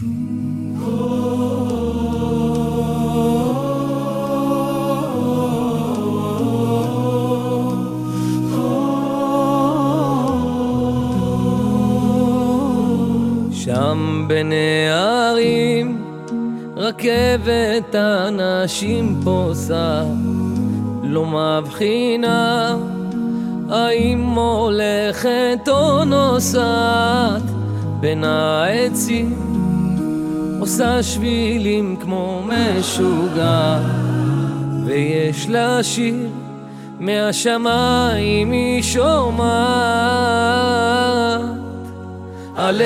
שם בנערים רכבת אנשים פוסעת לא מבחינה האם הולכת או נוסעת. בין העצים עושה שבילים כמו משוגע ויש לה שיר מהשמיים היא שומעת. עלה,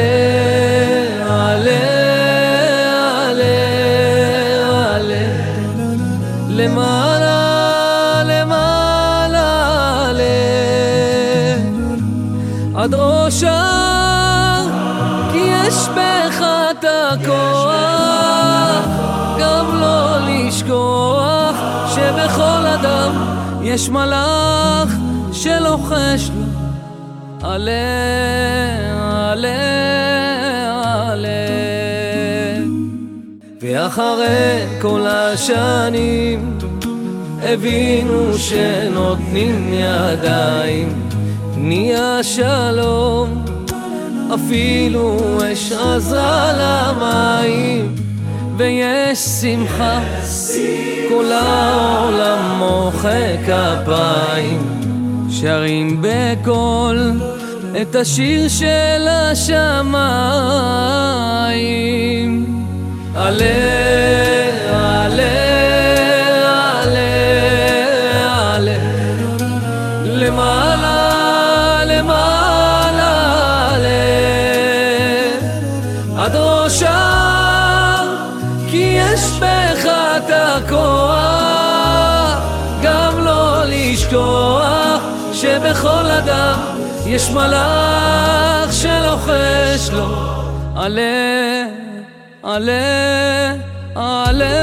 עלה, עלה, עלה למעלה, למעלה, עלה. עד ראשה כי יש בך את הכוח גם לא לשכוח שבכל אדם יש מלאך שלוחש לו. עלה, עלה, עלה. ואחרי כל השנים הבינו שנותנים ידיים. נהיה שלום אפילו אש עזרה למים ויש שמחה. כל העולם מוחא כפיים שרים בקול את השיר של השמיים. עלה, עד ראשה כי יש בך את הכוח גם לא לשכוח שבכל אדם יש מלאך שלוחש לו עלה, עלה, עלה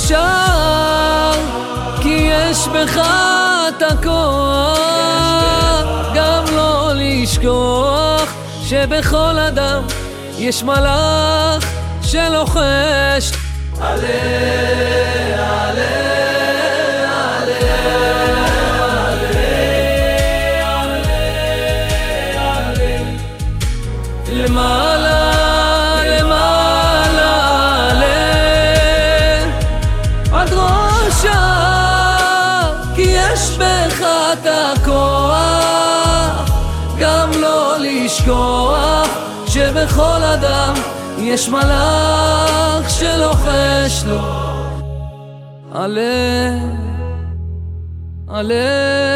ראשה כי יש בך את הכוח. גם לא לשכוח שבכל אדם יש מלאך שלוחש למעלה, לשכוח שבכל אדם יש מלאך שלוחש לו. עלה, עלה